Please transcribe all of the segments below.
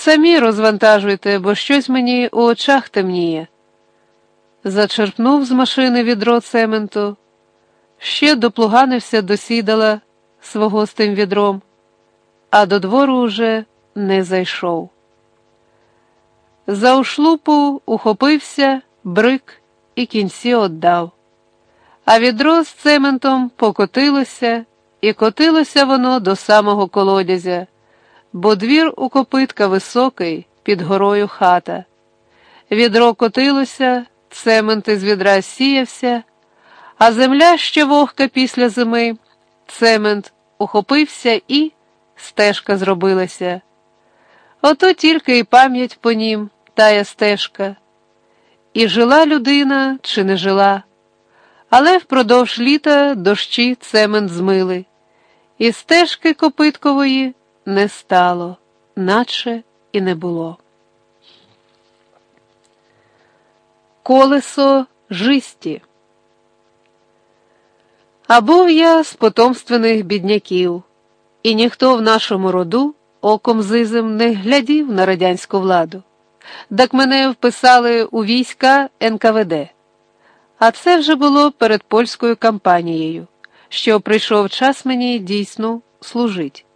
Самі розвантажуйте, бо щось мені у очах темніє. Зачерпнув з машини відро цементу, ще доплуганився до сідала свого з тим відром, а до двору уже не зайшов. За ушлупу ухопився, брик і кінці отдав. А відро з цементом покотилося, і котилося воно до самого колодязя, бо двір у копитка високий, під горою хата. Відро котилося, цемент із відра сіявся, а земля ще вогка після зими, цемент ухопився і стежка зробилася. Ото тільки й пам'ять по нім, тая стежка. І жила людина чи не жила, але впродовж літа дощі цемент змили, і стежки копиткової не стало, наче і не було. Колесо жисті. А був я з потомственних бідняків, і ніхто в нашому роду оком зизим не глядів на радянську владу. Так мене вписали у війська НКВД. А це вже було перед польською кампанією, що прийшов час мені дійсно служить.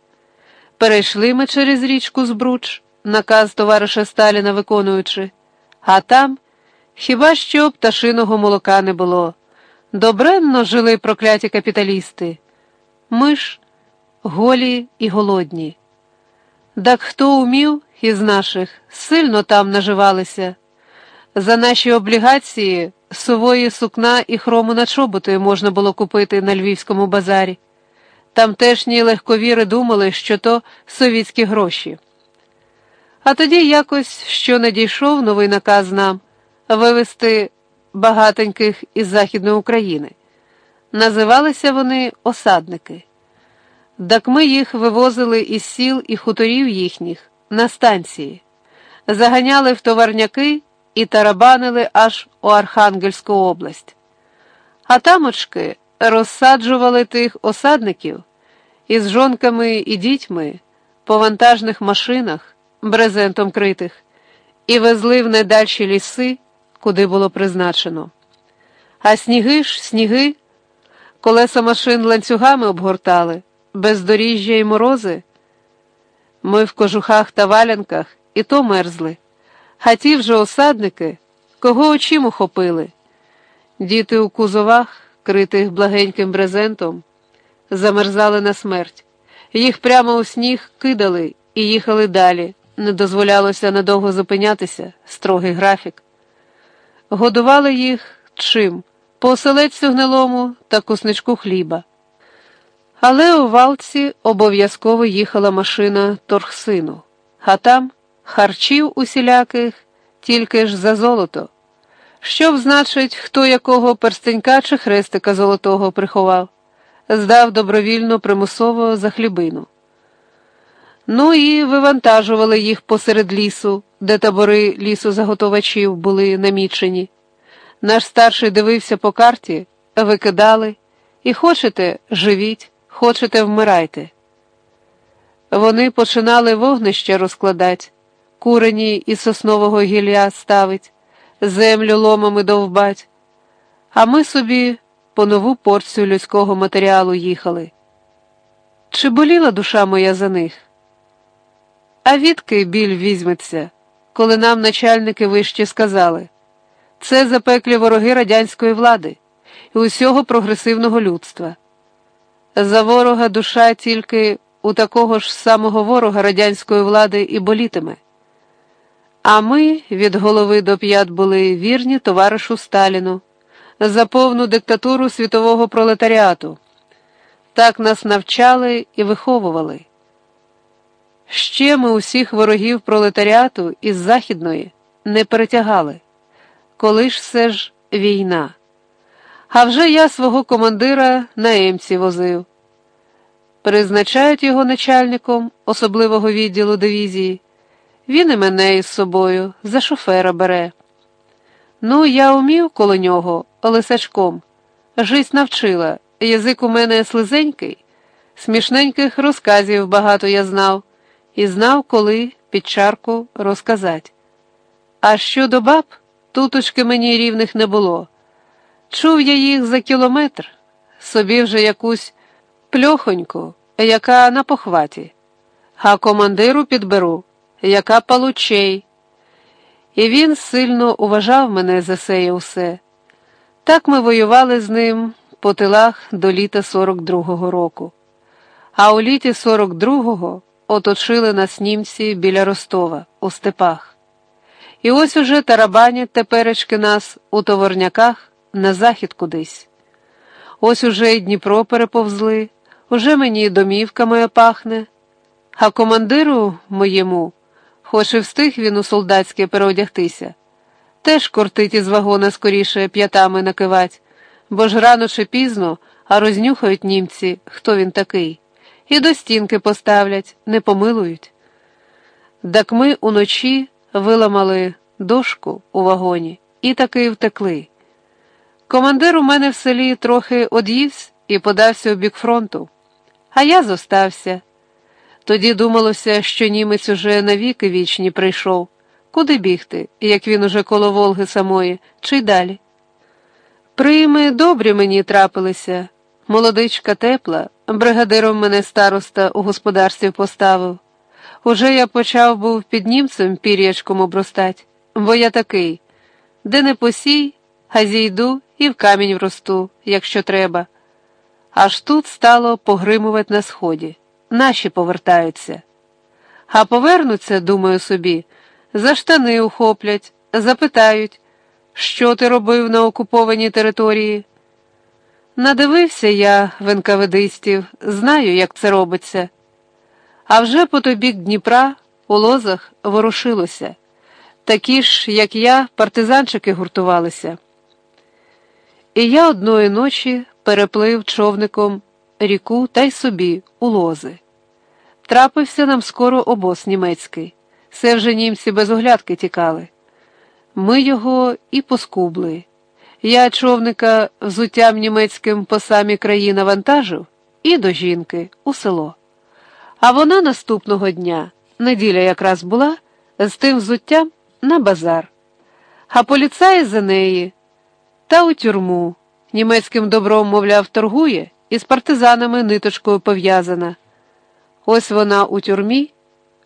Перейшли ми через річку Збруч, наказ товариша Сталіна виконуючи, а там хіба що пташиного молока не було. Добренно жили прокляті капіталісти. Ми ж голі і голодні. Так хто умів із наших сильно там наживалися. За наші облігації сувої сукна і хрому на чоботи можна було купити на львівському базарі. Тамтешні легковіри думали, що то совітські гроші. А тоді якось що надійшов новий наказ нам вивезти багатеньких із Західної України. Називалися вони осадники. Так ми їх вивозили із сіл і хуторів їхніх на станції, заганяли в товарняки і тарабанили аж у Архангельську область. А тамочки розсаджували тих осадників із жонками і дітьми по вантажних машинах, брезентом критих, і везли в найдальші ліси, куди було призначено. А сніги ж, сніги, колеса машин ланцюгами обгортали, бездоріжжя і морози. Ми в кожухах та валянках і то мерзли, а ті вже осадники, кого очим ухопили. Діти у кузовах, критих благеньким брезентом, замерзали на смерть. Їх прямо у сніг кидали і їхали далі. Не дозволялося надовго зупинятися, строгий графік. Годували їх чим? По оселедцю гнилому та кусничку хліба. Але у валці обов'язково їхала машина торгсину, а там харчів усіляких тільки ж за золото. Щоб, значить, хто якого перстенька чи хрестика золотого приховав, здав добровільно примусово за хлібину. Ну і вивантажували їх посеред лісу, де табори лісозаготовачів були намічені. Наш старший дивився по карті, викидали, і хочете живіть, хочете вмирайте. Вони починали вогнище розкладати, курені із соснового гілля ставить, землю ломами довбать, а ми собі по нову порцію людського матеріалу їхали. Чи боліла душа моя за них? А відки біль візьметься, коли нам начальники вище сказали це запеклі вороги радянської влади і усього прогресивного людства. За ворога душа тільки у такого ж самого ворога радянської влади і болітиме. А ми від голови до п'ят були вірні товаришу Сталіну за повну диктатуру світового пролетаріату. Так нас навчали і виховували. Ще ми усіх ворогів пролетаріату із Західної не перетягали. Коли ж все ж війна? А вже я свого командира на емці возив. Призначають його начальником особливого відділу дивізії. Він і мене із собою за шофера бере. Ну, я умів коло нього лисачком. Жизнь навчила, язик у мене слизенький, смішненьких розказів багато я знав і знав, коли під чарку розказати. А щодо баб, туточки мені рівних не було. Чув я їх за кілометр, собі вже якусь пльохоньку, яка на похваті, а командиру підберу, яка палучей. І він сильно уважав мене за сеє усе. Так ми воювали з ним по тилах до літа 42-го року. А у літі 42-го оточили нас німці біля Ростова у степах. І ось уже тарабанять теперечки нас у товарняках на захід кудись. Ось уже й Дніпро переповзли, уже мені домівка моя пахне, а командиру моєму, хоч і встиг він у солдатське переодягтися, теж кортить із вагона скоріше п'ятами накивать, бо ж рано чи пізно, а рознюхають німці, хто він такий, і до стінки поставлять, не помилують. Так ми уночі виламали дошку у вагоні і таки втекли. Командир у мене в селі трохи од'ївсь і подався у бік фронту, а я зостався. Тоді думалося, що німець уже навіки вічні прийшов. Куди бігти, як він уже коло Волги самої, чи й далі? Прийми добрі мені трапилися. Молодичка тепла, бригадиром мене староста у господарстві поставив. Уже я почав був під німцем пір'ячком обростать, бо я такий, де не посій, а зійду і в камінь вросту, якщо треба. Аж тут стало погримувати на сході. Наші повертаються. А повернуться, думаю собі, за штани ухоплять, запитають, що ти робив на окупованій території. Надивився я в НКВДистів, знаю, як це робиться. А вже по той бік Дніпра у лозах ворушилося. Такі ж, як я, партизанчики гуртувалися. І я одної ночі переплив човником ріку та й собі у лози. Трапився нам скоро обоз німецький. Все вже німці без оглядки тікали. Ми його і поскубли. Я човника взуттям німецьким по самі краї навантажив і до жінки у село. А вона наступного дня, неділя якраз була, з тим взуттям на базар. А поліцаї за неї та у тюрму. Німецьким добром, мовляв, торгує і з партизанами ниточкою пов'язана. Ось вона у тюрмі,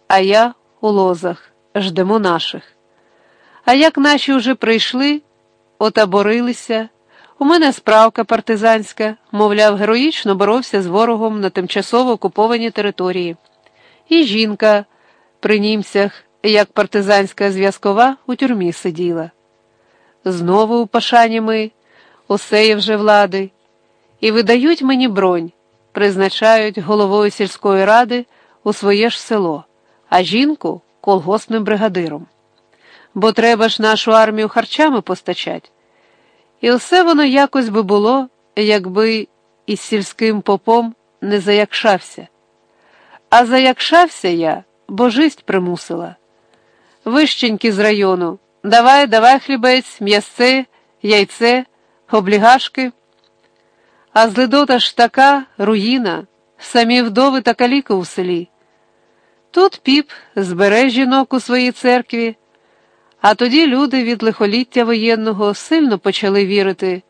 а я у лозах, ждемо наших. А як наші вже прийшли, отаборилися, у мене справка партизанська, мовляв, героїчно боровся з ворогом на тимчасово окупованій території. І жінка при німцях, як партизанська зв'язкова, у тюрмі сиділа. Знову у пашані ми, усе вже влади, і видають мені бронь, призначають головою сільської ради у своє ж село, а жінку колгоспним бригадиром. Бо треба ж нашу армію харчами постачать. І все воно якось би було, якби із сільським попом не заякшався. А заякшався я, бо жисть примусила. Вищеньки з району, давай, давай хлібець, м'ясце, яйце, облігашки. А злидота ж така руїна, самі вдови та каліки у селі. Тут піп збере жінок у своїй церкві. А тоді люди від лихоліття воєнного сильно почали вірити.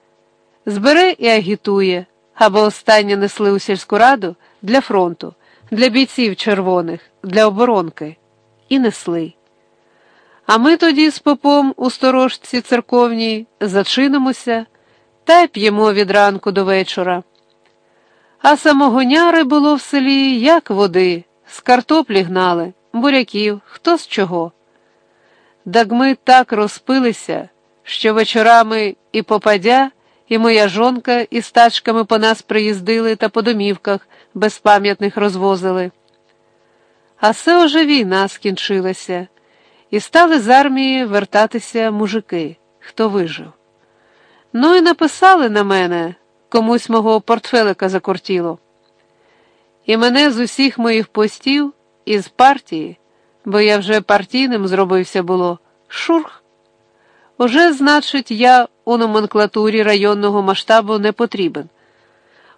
Збере і агітує, аби останнє несли у сільську раду для фронту, для бійців червоних, для оборонки. І несли. А ми тоді з попом у сторожці церковній зачинимося та й п'ємо від ранку до вечора. А самогоняри було в селі, як води, з картоплі гнали, буряків, хто з чого. Так ми так розпилися, що вечорами і попадя, і моя жонка із тачками по нас приїздили та по домівках безпам'ятних розвозили. А все уже війна скінчилася, і стали з армії вертатися мужики, хто вижив. Ну і написали на мене комусь мого портфелика закортіло. І мене з усіх моїх постів із партії бо я вже партійним зробився було, шурх. Уже, значить, я у номенклатурі районного масштабу не потрібен.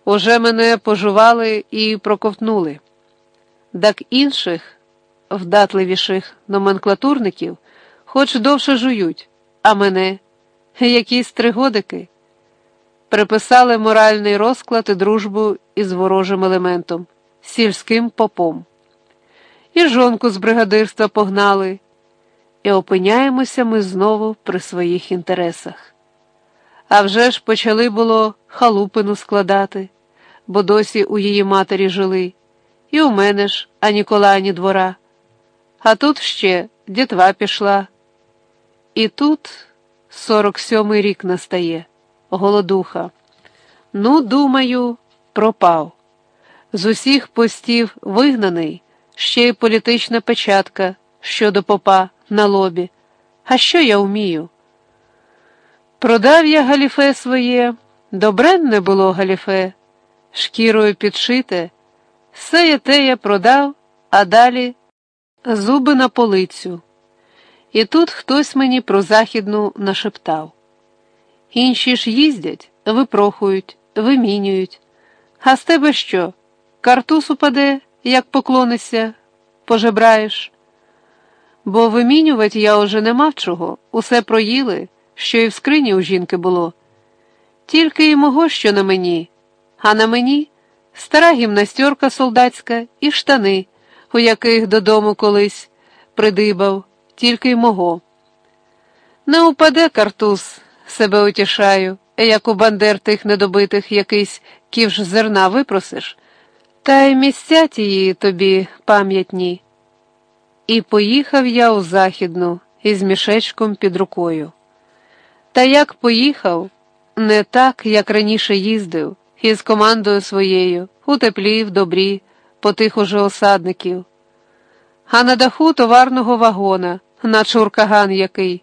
Уже мене пожували і проковтнули. Так інших вдатливіших номенклатурників хоч довше жують, а мене якісь тригодики. Приписали моральний розклад і дружбу із ворожим елементом, сільським попом. І жонку з бригадирства погнали, і опиняємося ми знову при своїх інтересах. А вже ж почали було халупину складати, бо досі у її матері жили, і у мене ж ані кола, ані двора. А тут ще дітва пішла. І тут сорок сьомий рік настає, голодуха. Ну, думаю, пропав. З усіх постів вигнаний, ще й політична печатка щодо попа на лобі. А що я вмію? Продав я галіфе своє, добренне було галіфе, шкірою підшите, все те я продав, а далі зуби на полицю. І тут хтось мені про західну нашептав. Інші ж їздять, випрохують, вимінюють. А з тебе що? Картуз упаде, як поклонишся, пожебраєш? Бо вимінювати я уже не мав чого, усе проїли, що і в скрині у жінки було. Тільки і мого, що на мені, а на мені стара гімнастерка солдатська і штани, у яких додому колись придибав, тільки й мого. Не упаде картуз, себе утішаю, як у бандер тих недобитих якийсь ківш зерна випросиш, та й місця тії тобі пам'ятні. І поїхав я у західну із мішечком під рукою. Та як поїхав, не так, як раніше їздив, із командою своєю, у теплі, в добрі, по тих уже осадників, а на даху товарного вагона, на уркаган який.